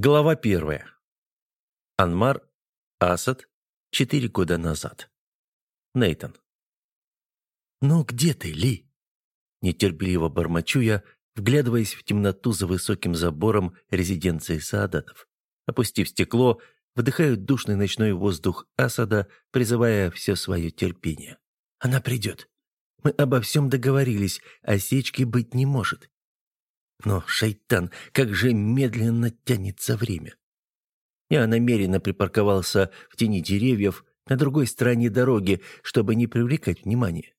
Глава первая. Анмар, Асад, четыре года назад. Нейтан. «Ну где ты, Ли?» Нетерпеливо бормочу я, вглядываясь в темноту за высоким забором резиденции Саадатов. Опустив стекло, вдыхаю душный ночной воздух Асада, призывая все свое терпение. «Она придет. Мы обо всем договорились, осечки быть не может. Но, шайтан, как же медленно тянется время. Я намеренно припарковался в тени деревьев на другой стороне дороги, чтобы не привлекать внимания.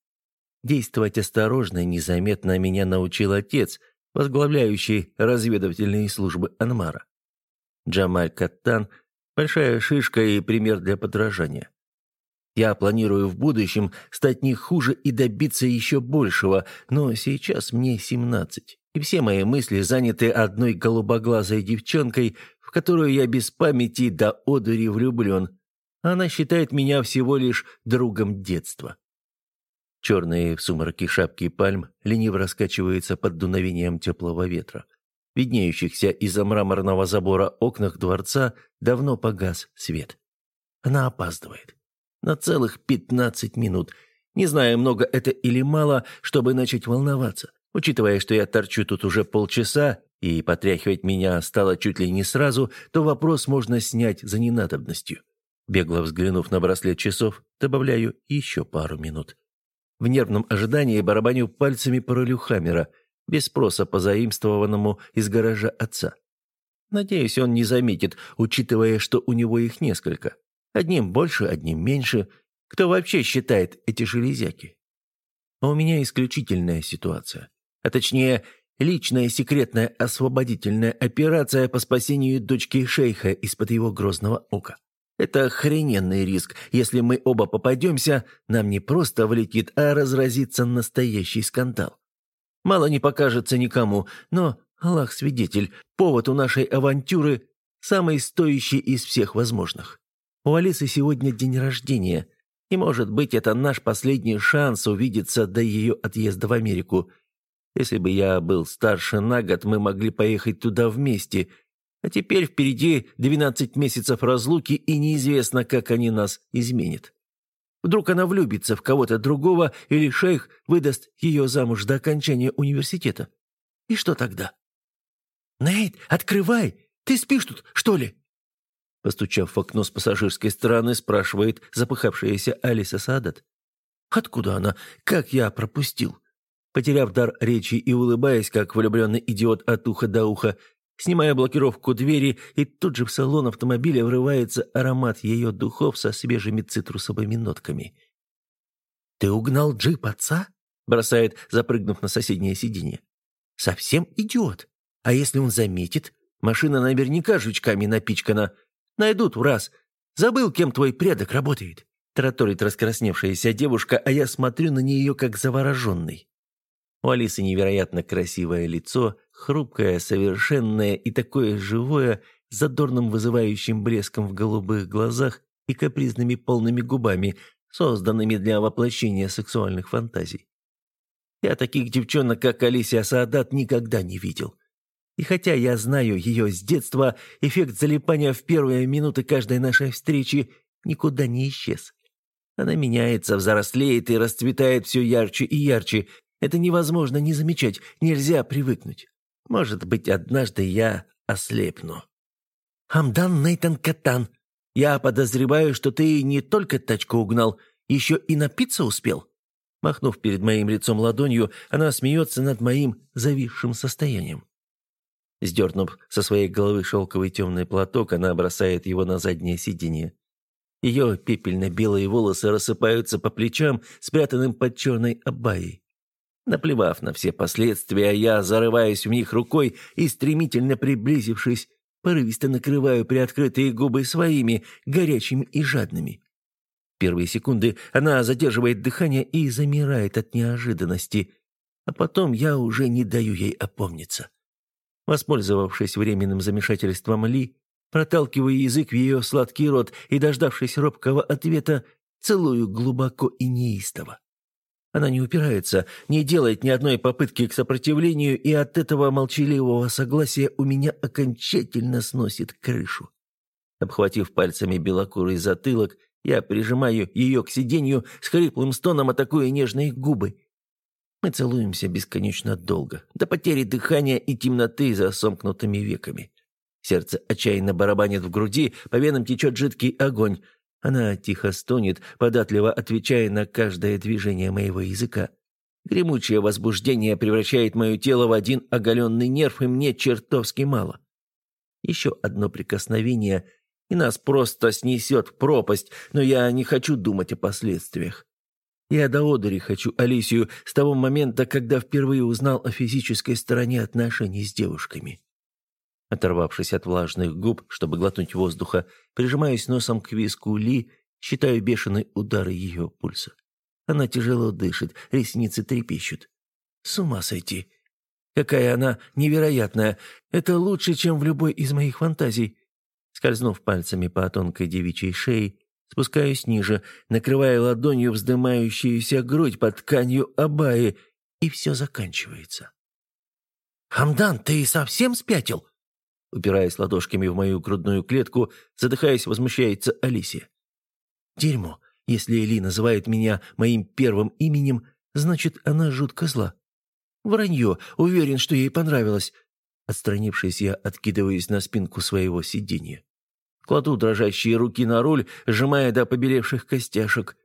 Действовать осторожно и незаметно меня научил отец, возглавляющий разведывательные службы Анмара. Джамаль Каттан – большая шишка и пример для подражания. Я планирую в будущем стать не хуже и добиться еще большего, но сейчас мне семнадцать и все мои мысли заняты одной голубоглазой девчонкой, в которую я без памяти до одури влюблен. Она считает меня всего лишь другом детства. Черные в сумраке шапки пальм лениво раскачиваются под дуновением теплого ветра. Виднеющихся из-за мраморного забора окнах дворца давно погас свет. Она опаздывает. На целых пятнадцать минут. Не знаю, много это или мало, чтобы начать волноваться. Учитывая, что я торчу тут уже полчаса, и потряхивать меня стало чуть ли не сразу, то вопрос можно снять за ненадобностью. Бегло взглянув на браслет часов, добавляю еще пару минут. В нервном ожидании барабаню пальцами по рулю Хаммера, без спроса по заимствованному из гаража отца. Надеюсь, он не заметит, учитывая, что у него их несколько. Одним больше, одним меньше. Кто вообще считает эти железяки? А у меня исключительная ситуация а точнее, личная секретная освободительная операция по спасению дочки шейха из-под его грозного ока. Это охрененный риск. Если мы оба попадемся, нам не просто влетит, а разразится настоящий скандал. Мало не покажется никому, но, Аллах свидетель, повод у нашей авантюры самый стоящий из всех возможных. У Алисы сегодня день рождения, и, может быть, это наш последний шанс увидеться до ее отъезда в Америку. Если бы я был старше на год, мы могли поехать туда вместе. А теперь впереди двенадцать месяцев разлуки, и неизвестно, как они нас изменят. Вдруг она влюбится в кого-то другого, или шейх выдаст ее замуж до окончания университета. И что тогда? «Нейт, открывай! Ты спишь тут, что ли?» Постучав в окно с пассажирской стороны, спрашивает запыхавшаяся Алиса Садат. «Откуда она? Как я пропустил?» Потеряв дар речи и улыбаясь, как влюбленный идиот от уха до уха, снимая блокировку двери, и тут же в салон автомобиля врывается аромат ее духов со свежими цитрусовыми нотками. «Ты угнал джип отца?» — бросает, запрыгнув на соседнее сиденье. «Совсем идиот. А если он заметит? Машина наверняка жучками напичкана. Найдут в раз. Забыл, кем твой предок работает». Тараторит раскрасневшаяся девушка, а я смотрю на нее как завороженный. У Алисы невероятно красивое лицо, хрупкое, совершенное и такое живое, с задорным вызывающим блеском в голубых глазах и капризными полными губами, созданными для воплощения сексуальных фантазий. Я таких девчонок, как Алисия Саадат, никогда не видел. И хотя я знаю ее с детства, эффект залипания в первые минуты каждой нашей встречи никуда не исчез. Она меняется, взрослеет и расцветает все ярче и ярче, это невозможно не замечать, нельзя привыкнуть. Может быть, однажды я ослепну. Хамдан Нейтан Катан, я подозреваю, что ты не только тачку угнал, еще и напиться успел. Махнув перед моим лицом ладонью, она смеется над моим зависшим состоянием. Сдернув со своей головы шелковый темный платок, она бросает его на заднее сиденье. Ее пепельно-белые волосы рассыпаются по плечам, спрятанным под черной абайей. Наплевав на все последствия, я зарываюсь в них рукой и, стремительно приблизившись, порывисто накрываю приоткрытые губы своими, горячими и жадными. Первые секунды она задерживает дыхание и замирает от неожиданности, а потом я уже не даю ей опомниться. Воспользовавшись временным замешательством Ли, проталкиваю язык в ее сладкий рот и, дождавшись робкого ответа, целую глубоко и неистово. Она не упирается, не делает ни одной попытки к сопротивлению, и от этого молчаливого согласия у меня окончательно сносит крышу. Обхватив пальцами белокурый затылок, я прижимаю ее к сиденью, с хриплым стоном атакуя нежные губы. Мы целуемся бесконечно долго, до потери дыхания и темноты за сомкнутыми веками. Сердце отчаянно барабанит в груди, по венам течет жидкий огонь. Она тихо стонет, податливо отвечая на каждое движение моего языка. Гремучее возбуждение превращает мое тело в один оголенный нерв, и мне чертовски мало. Еще одно прикосновение, и нас просто снесет в пропасть, но я не хочу думать о последствиях. Я до одури хочу Алисию с того момента, когда впервые узнал о физической стороне отношений с девушками. Оторвавшись от влажных губ, чтобы глотнуть воздуха, прижимаюсь носом к виску Ли, считаю бешеные удары ее пульса. Она тяжело дышит, ресницы трепещут. С ума сойти. Какая она невероятная. Это лучше, чем в любой из моих фантазий. Скользнув пальцами по тонкой девичьей шее, спускаюсь ниже, накрывая ладонью вздымающуюся грудь под тканью абаи, и все заканчивается. «Хамдан, ты совсем спятил?» Упираясь ладошками в мою грудную клетку, задыхаясь, возмущается Алисия. «Дерьмо. Если Эли называет меня моим первым именем, значит, она жутко зла. Вранье. Уверен, что ей понравилось». Отстранившись, я откидываюсь на спинку своего сиденья. Кладу дрожащие руки на руль, сжимая до побелевших костяшек.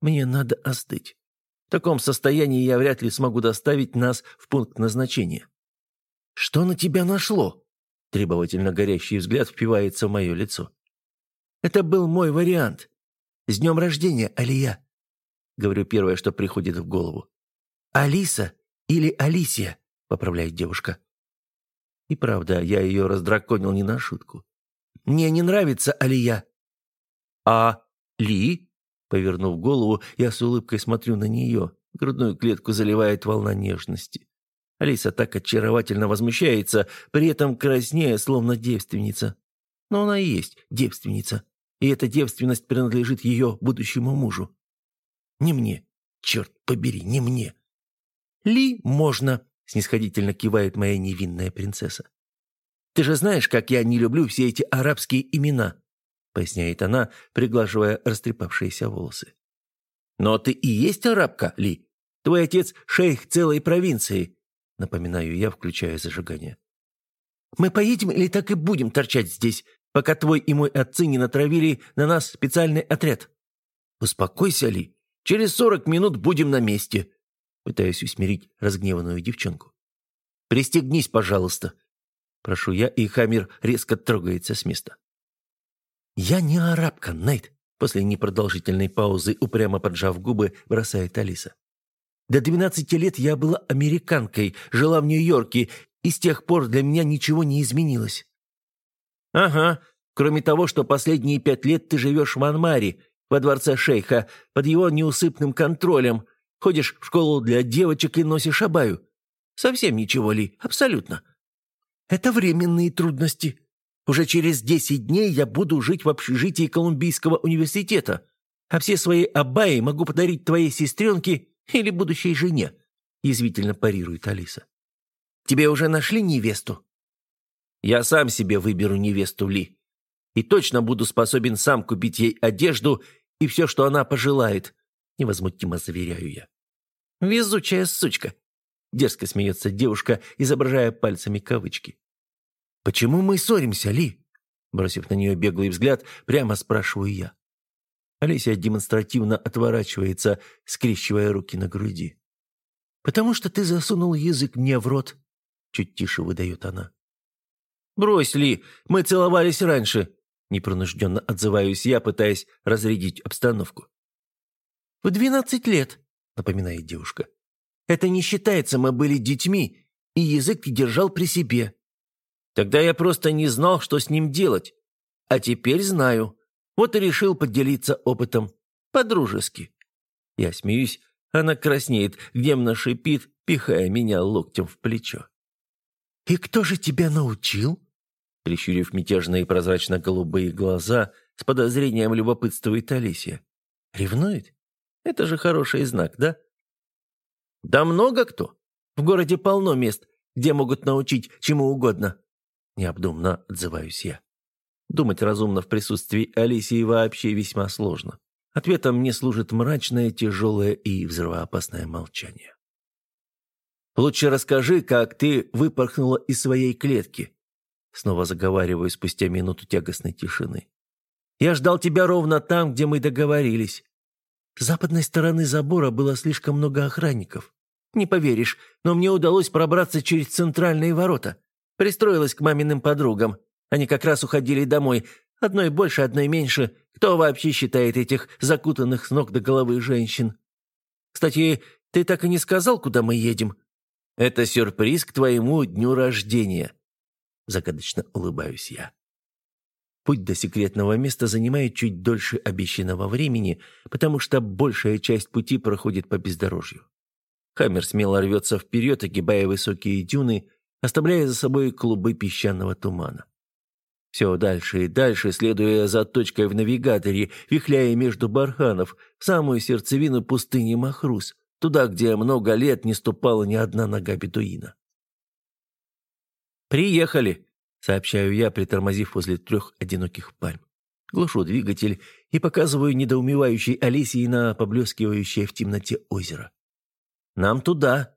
Мне надо остыть. В таком состоянии я вряд ли смогу доставить нас в пункт назначения. «Что на тебя нашло?» Требовательно горящий взгляд впивается в мое лицо. «Это был мой вариант. С днем рождения, Алия!» Говорю первое, что приходит в голову. «Алиса или Алисия?» — поправляет девушка. И правда, я ее раздраконил не на шутку. «Мне не нравится Алия». «А Ли?» Повернув голову, я с улыбкой смотрю на нее. Грудную клетку заливает волна нежности. Алиса так очаровательно возмущается, при этом краснея, словно девственница. Но она и есть девственница, и эта девственность принадлежит ее будущему мужу. Не мне, черт побери, не мне. Ли можно, снисходительно кивает моя невинная принцесса. Ты же знаешь, как я не люблю все эти арабские имена, поясняет она, приглаживая растрепавшиеся волосы. Но ты и есть арабка, Ли. Твой отец шейх целой провинции, напоминаю я, включая зажигание. «Мы поедем или так и будем торчать здесь, пока твой и мой отцы не натравили на нас специальный отряд?» «Успокойся, Ли. Через сорок минут будем на месте», пытаясь усмирить разгневанную девчонку. «Пристегнись, пожалуйста», прошу я, и Хамир резко трогается с места. «Я не арабка, Найт», после непродолжительной паузы, упрямо поджав губы, бросает Алиса. До 12 лет я была американкой, жила в Нью-Йорке, и с тех пор для меня ничего не изменилось». «Ага, кроме того, что последние пять лет ты живешь в Анмаре, во дворце шейха, под его неусыпным контролем, ходишь в школу для девочек и носишь абаю. Совсем ничего ли, абсолютно. Это временные трудности. Уже через десять дней я буду жить в общежитии Колумбийского университета, а все свои абаи могу подарить твоей сестренке или будущей жене?» – язвительно парирует Алиса. «Тебе уже нашли невесту?» «Я сам себе выберу невесту Ли. И точно буду способен сам купить ей одежду и все, что она пожелает», – невозмутимо заверяю я. «Везучая сучка!» – дерзко смеется девушка, изображая пальцами кавычки. «Почему мы ссоримся, Ли?» Бросив на нее беглый взгляд, прямо спрашиваю я. Олеся демонстративно отворачивается, скрещивая руки на груди. «Потому что ты засунул язык мне в рот», — чуть тише выдает она. «Брось, Ли, мы целовались раньше», — непринужденно отзываюсь я, пытаясь разрядить обстановку. «В двенадцать лет», — напоминает девушка. «Это не считается, мы были детьми, и язык ты держал при себе. Тогда я просто не знал, что с ним делать. А теперь знаю. Вот и решил поделиться опытом. По-дружески. Я смеюсь, она краснеет, гневно шипит, пихая меня локтем в плечо. «И кто же тебя научил?» Прищурив мятежные прозрачно-голубые глаза, с подозрением любопытствует Алисия. «Ревнует? Это же хороший знак, да? «Да много кто. В городе полно мест, где могут научить чему угодно». Необдуманно отзываюсь я. Думать разумно в присутствии Алисии вообще весьма сложно. Ответом мне служит мрачное, тяжелое и взрывоопасное молчание. «Лучше расскажи, как ты выпорхнула из своей клетки», снова заговариваю спустя минуту тягостной тишины. «Я ждал тебя ровно там, где мы договорились. С западной стороны забора было слишком много охранников. Не поверишь, но мне удалось пробраться через центральные ворота. Пристроилась к маминым подругам. Они как раз уходили домой. Одной больше, одной меньше. Кто вообще считает этих закутанных с ног до головы женщин? Кстати, ты так и не сказал, куда мы едем? Это сюрприз к твоему дню рождения. Загадочно улыбаюсь я. Путь до секретного места занимает чуть дольше обещанного времени, потому что большая часть пути проходит по бездорожью. Хаммер смело рвется вперед, огибая высокие дюны, оставляя за собой клубы песчаного тумана. Все дальше и дальше, следуя за точкой в навигаторе, вихляя между барханов, в самую сердцевину пустыни Махрус, туда, где много лет не ступала ни одна нога бедуина. «Приехали!» сообщаю я, притормозив возле трех одиноких пальм. Глушу двигатель и показываю недоумевающей Алисии на поблескивающее в темноте озеро. «Нам туда!»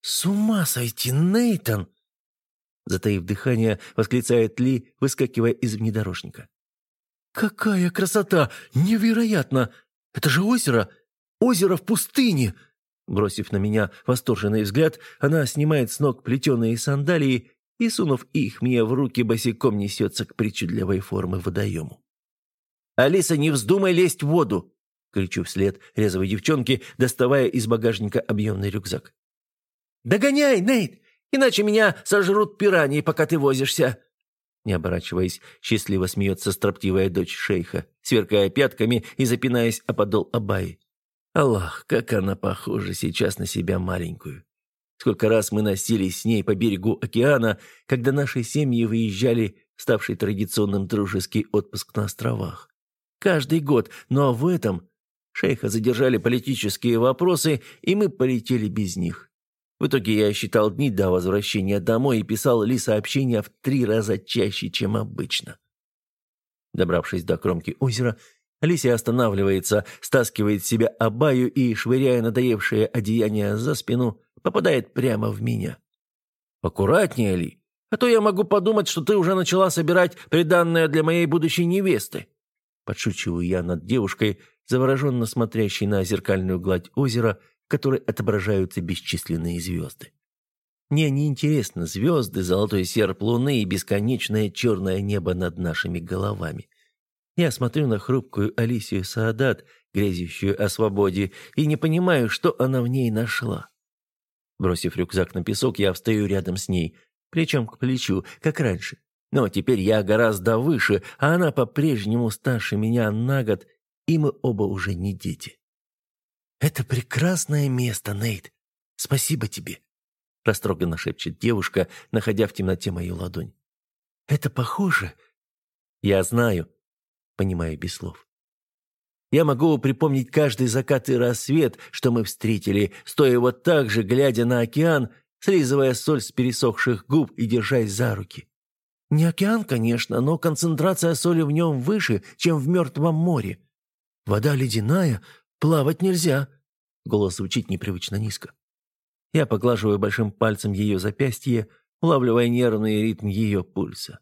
«С ума сойти, Нейтан!» Затаив дыхание, восклицает Ли, выскакивая из внедорожника. «Какая красота! Невероятно! Это же озеро! Озеро в пустыне!» Бросив на меня восторженный взгляд, она снимает с ног плетеные сандалии и, сунув их мне в руки, босиком несется к причудливой формы водоему. «Алиса, не вздумай лезть в воду!» — кричу вслед резвой девчонке, доставая из багажника объемный рюкзак. «Догоняй, Нейт, иначе меня сожрут пираньи, пока ты возишься!» Не оборачиваясь, счастливо смеется строптивая дочь шейха, сверкая пятками и запинаясь о подол Абаи. Аллах, как она похожа сейчас на себя маленькую. Сколько раз мы носились с ней по берегу океана, когда наши семьи выезжали ставший традиционным дружеский отпуск на островах. Каждый год, но в этом шейха задержали политические вопросы, и мы полетели без них. В итоге я считал дни до возвращения домой и писал Ли сообщения в три раза чаще, чем обычно. Добравшись до кромки озера, Алисия останавливается, стаскивает себя абаю и, швыряя надоевшее одеяние за спину, попадает прямо в меня. «Аккуратнее, Ли, а то я могу подумать, что ты уже начала собирать приданное для моей будущей невесты». Подшучиваю я над девушкой, завороженно смотрящей на зеркальную гладь озера, в которой отображаются бесчисленные звезды. Мне не интересны звезды, золотой серп луны и бесконечное черное небо над нашими головами. Я смотрю на хрупкую Алисию Саадат, грезящую о свободе, и не понимаю, что она в ней нашла. Бросив рюкзак на песок, я встаю рядом с ней, плечом к плечу, как раньше. Но теперь я гораздо выше, а она по-прежнему старше меня на год, и мы оба уже не дети. «Это прекрасное место, Нейт. Спасибо тебе», — растроганно шепчет девушка, находя в темноте мою ладонь. «Это похоже...» «Я знаю», — понимаю без слов. Я могу припомнить каждый закат и рассвет, что мы встретили, стоя вот так же, глядя на океан, слизывая соль с пересохших губ и держась за руки. Не океан, конечно, но концентрация соли в нем выше, чем в Мертвом море. Вода ледяная, плавать нельзя. Голос звучит непривычно низко. Я поглаживаю большим пальцем ее запястье, улавливая нервный ритм ее пульса.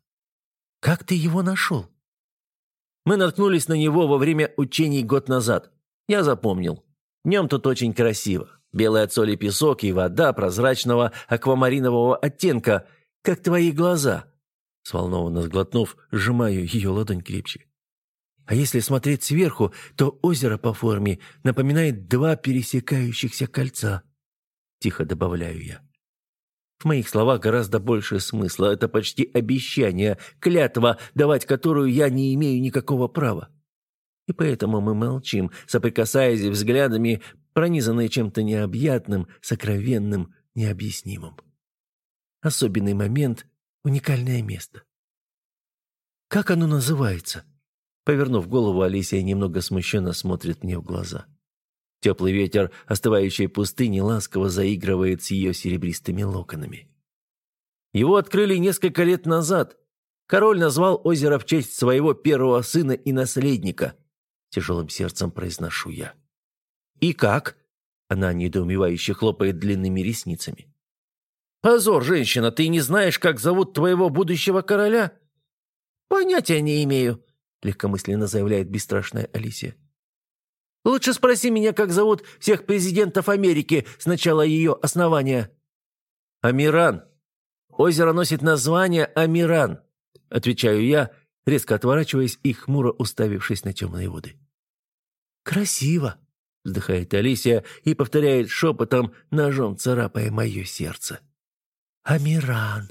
«Как ты его нашел?» Мы наткнулись на него во время учений год назад. Я запомнил. Днем тут очень красиво. Белый от соли песок и вода прозрачного аквамаринового оттенка, как твои глаза. Сволнованно сглотнув, сжимаю ее ладонь крепче. А если смотреть сверху, то озеро по форме напоминает два пересекающихся кольца. Тихо добавляю я. В моих словах гораздо больше смысла. Это почти обещание, клятва, давать которую я не имею никакого права. И поэтому мы молчим, соприкасаясь взглядами, пронизанные чем-то необъятным, сокровенным, необъяснимым. Особенный момент, уникальное место. «Как оно называется?» Повернув голову, Алисия немного смущенно смотрит мне в глаза. Теплый ветер остывающей пустыни ласково заигрывает с ее серебристыми локонами. Его открыли несколько лет назад. Король назвал озеро в честь своего первого сына и наследника. Тяжелым сердцем произношу я. «И как?» Она недоумевающе хлопает длинными ресницами. «Позор, женщина, ты не знаешь, как зовут твоего будущего короля?» «Понятия не имею», — легкомысленно заявляет бесстрашная Алисия. «Лучше спроси меня, как зовут всех президентов Америки с начала ее основания». «Амиран. Озеро носит название Амиран», — отвечаю я, резко отворачиваясь и хмуро уставившись на темные воды. «Красиво», — вздыхает Алисия и повторяет шепотом, ножом царапая мое сердце. «Амиран».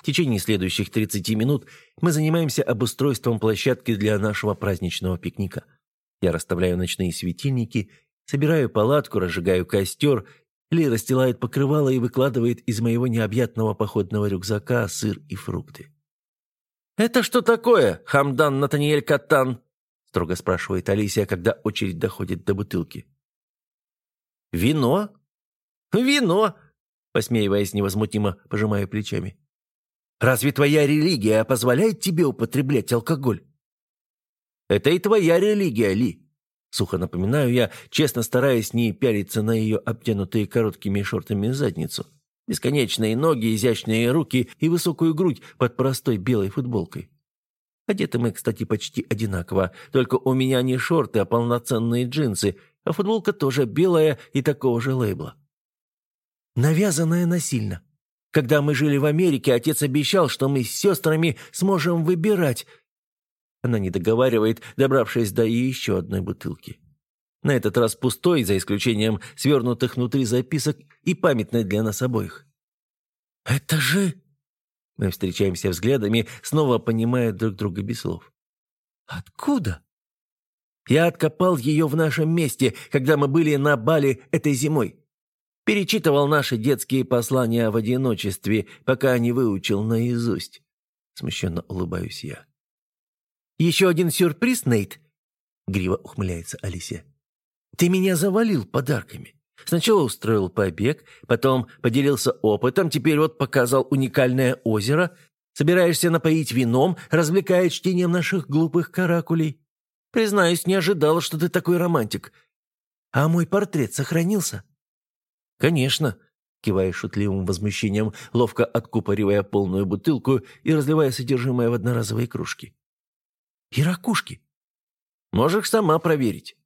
В течение следующих 30 минут мы занимаемся обустройством площадки для нашего праздничного пикника. Я расставляю ночные светильники, собираю палатку, разжигаю костер, Ли расстилает покрывало и выкладывает из моего необъятного походного рюкзака сыр и фрукты. «Это что такое, Хамдан Натаниэль Катан?» строго спрашивает Алисия, когда очередь доходит до бутылки. «Вино?» «Вино!» посмеиваясь невозмутимо, пожимая плечами. Разве твоя религия позволяет тебе употреблять алкоголь?» «Это и твоя религия, Ли», — сухо напоминаю я, честно стараясь не пялиться на ее обтянутые короткими шортами задницу. Бесконечные ноги, изящные руки и высокую грудь под простой белой футболкой. Одеты мы, кстати, почти одинаково, только у меня не шорты, а полноценные джинсы, а футболка тоже белая и такого же лейбла. Навязанная насильно. Когда мы жили в Америке, отец обещал, что мы с сестрами сможем выбирать. Она не договаривает, добравшись до еще одной бутылки. На этот раз пустой, за исключением свернутых внутри записок и памятной для нас обоих. «Это же...» Мы встречаемся взглядами, снова понимая друг друга без слов. «Откуда?» «Я откопал ее в нашем месте, когда мы были на Бали этой зимой. Перечитывал наши детские послания в одиночестве, пока не выучил наизусть. Смущенно улыбаюсь я. «Еще один сюрприз, Нейт?» Гриво ухмыляется Алисия. «Ты меня завалил подарками. Сначала устроил побег, потом поделился опытом, теперь вот показал уникальное озеро. Собираешься напоить вином, развлекая чтением наших глупых каракулей. Признаюсь, не ожидала, что ты такой романтик. А мой портрет сохранился?» «Конечно», — кивая шутливым возмущением, ловко откупоривая полную бутылку и разливая содержимое в одноразовые кружки. «И ракушки?» «Можешь сама проверить».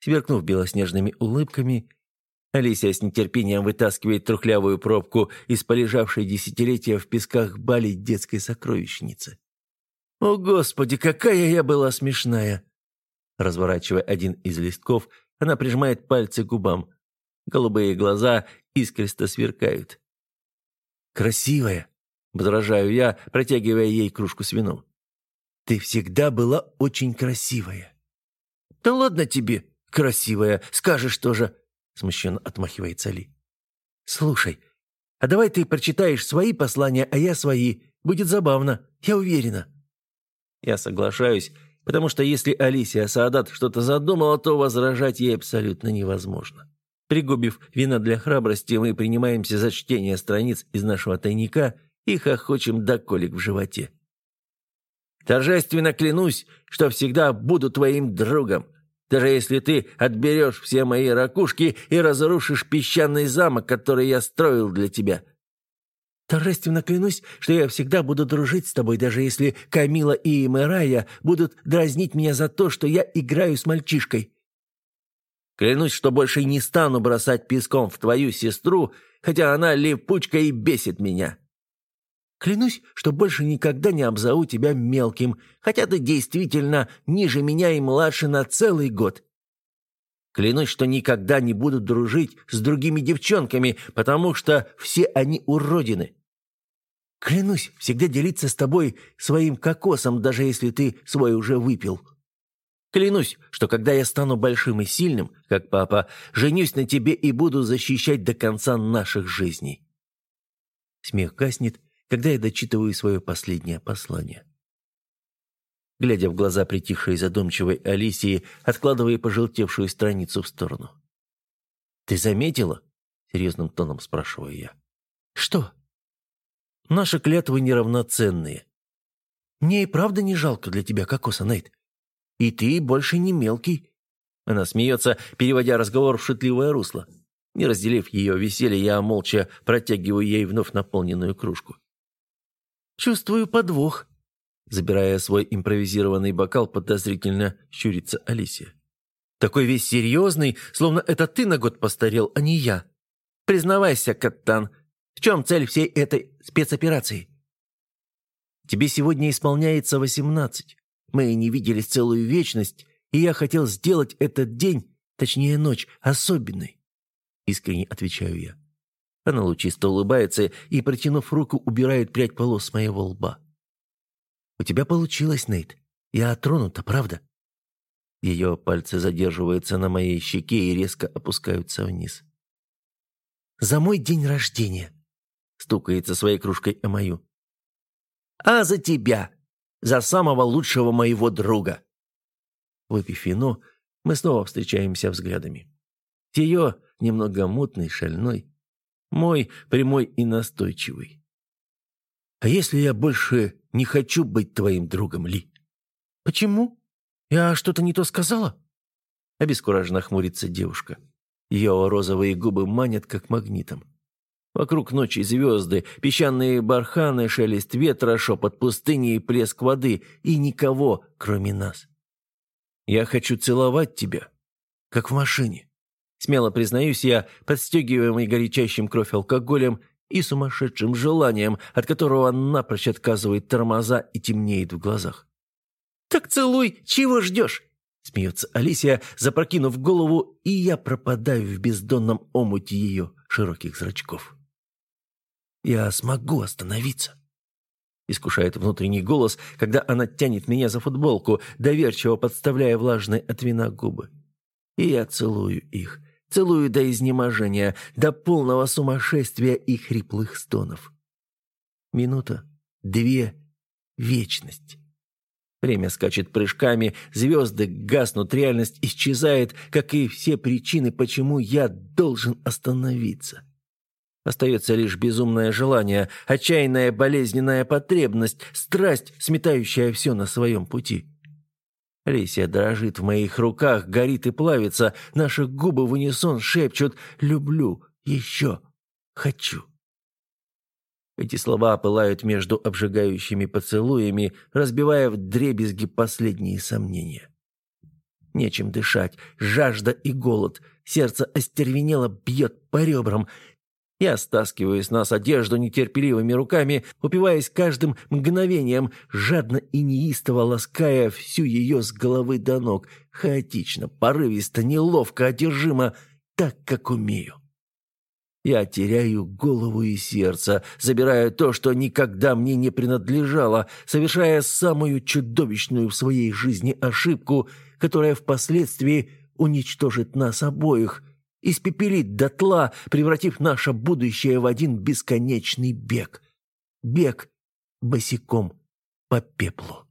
Сверкнув белоснежными улыбками, Алисия с нетерпением вытаскивает трухлявую пробку из полежавшей десятилетия в песках Бали детской сокровищницы. «О, Господи, какая я была смешная!» Разворачивая один из листков, она прижимает пальцы к губам. Голубые глаза искристо сверкают. «Красивая!» — возражаю я, протягивая ей кружку с вином. «Ты всегда была очень красивая». «Да ладно тебе, красивая, скажешь тоже!» — смущенно отмахивается Ли. «Слушай, а давай ты прочитаешь свои послания, а я свои. Будет забавно, я уверена». Я соглашаюсь, потому что если Алисия Саадат что-то задумала, то возражать ей абсолютно невозможно. Пригубив вина для храбрости, мы принимаемся за чтение страниц из нашего тайника и хохочем до колик в животе. «Торжественно клянусь, что всегда буду твоим другом, даже если ты отберешь все мои ракушки и разрушишь песчаный замок, который я строил для тебя. Торжественно клянусь, что я всегда буду дружить с тобой, даже если Камила и Мэрая будут дразнить меня за то, что я играю с мальчишкой. Клянусь, что больше не стану бросать песком в твою сестру, хотя она липучка и бесит меня. Клянусь, что больше никогда не обзову тебя мелким, хотя ты действительно ниже меня и младше на целый год. Клянусь, что никогда не буду дружить с другими девчонками, потому что все они уродины. Клянусь всегда делиться с тобой своим кокосом, даже если ты свой уже выпил. Клянусь, что когда я стану большим и сильным, как папа, женюсь на тебе и буду защищать до конца наших жизней». Смех гаснет, когда я дочитываю свое последнее послание. глядя в глаза притихшей задумчивой Алисии, откладывая пожелтевшую страницу в сторону. «Ты заметила?» — серьезным тоном спрашиваю я. «Что?» «Наши клятвы неравноценные. Мне и правда не жалко для тебя кокоса, Нейт. И ты больше не мелкий». Она смеется, переводя разговор в шутливое русло. Не разделив ее веселье, я молча протягиваю ей вновь наполненную кружку. «Чувствую подвох», — забирая свой импровизированный бокал, подозрительно щурится Алисия. «Такой весь серьезный, словно это ты на год постарел, а не я. Признавайся, Каттан, в чем цель всей этой спецоперации?» «Тебе сегодня исполняется восемнадцать. Мы не виделись целую вечность, и я хотел сделать этот день, точнее ночь, особенной». Искренне отвечаю я. Она лучисто улыбается и, протянув руку, убирает прядь волос с моего лба. «У тебя получилось, Нейт. Я тронута, правда?» Ее пальцы задерживаются на моей щеке и резко опускаются вниз. «За мой день рождения!» Стукается своей кружкой о мою. «А за тебя! За самого лучшего моего друга!» Выпив вино, мы снова встречаемся взглядами. Ее немного мутный, шальной, мой прямой и настойчивый. «А если я больше не хочу быть твоим другом, Ли?» «Почему? Я что-то не то сказала?» Обескураженно хмурится девушка. Ее розовые губы манят, как магнитом. Вокруг ночи звезды, песчаные барханы, шелест ветра, шепот пустыни и плеск воды, и никого, кроме нас. Я хочу целовать тебя, как в машине. Смело признаюсь я, подстегиваемый горячащим кровь алкоголем и сумасшедшим желанием, от которого напрочь отказывает тормоза и темнеет в глазах. «Так целуй, чего ждешь?» Смеется Алисия, запрокинув голову, и я пропадаю в бездонном омуте ее широких зрачков. «Я смогу остановиться», — искушает внутренний голос, когда она тянет меня за футболку, доверчиво подставляя влажные от вина губы. И я целую их, целую до изнеможения, до полного сумасшествия и хриплых стонов. Минута, две, вечность. Время скачет прыжками, звезды гаснут, реальность исчезает, как и все причины, почему я должен остановиться. Остается лишь безумное желание, отчаянная болезненная потребность, страсть, сметающая все на своем пути. Алисия дрожит в моих руках, горит и плавится. Наши губы в унисон шепчут «люблю», «еще», «хочу». Эти слова пылают между обжигающими поцелуями, разбивая в дребезги последние сомнения. Нечем дышать, жажда и голод. Сердце остервенело бьет по ребрам. Я стаскиваю с нас одежду нетерпеливыми руками, упиваясь каждым мгновением, жадно и неистово лаская всю ее с головы до ног, хаотично, порывисто, неловко, одержимо, так, как умею. Я теряю голову и сердце, забирая то, что никогда мне не принадлежало, совершая самую чудовищную в своей жизни ошибку, которая впоследствии уничтожит нас обоих — испепелить дотла, превратив наше будущее в один бесконечный бег. Бег босиком по пеплу.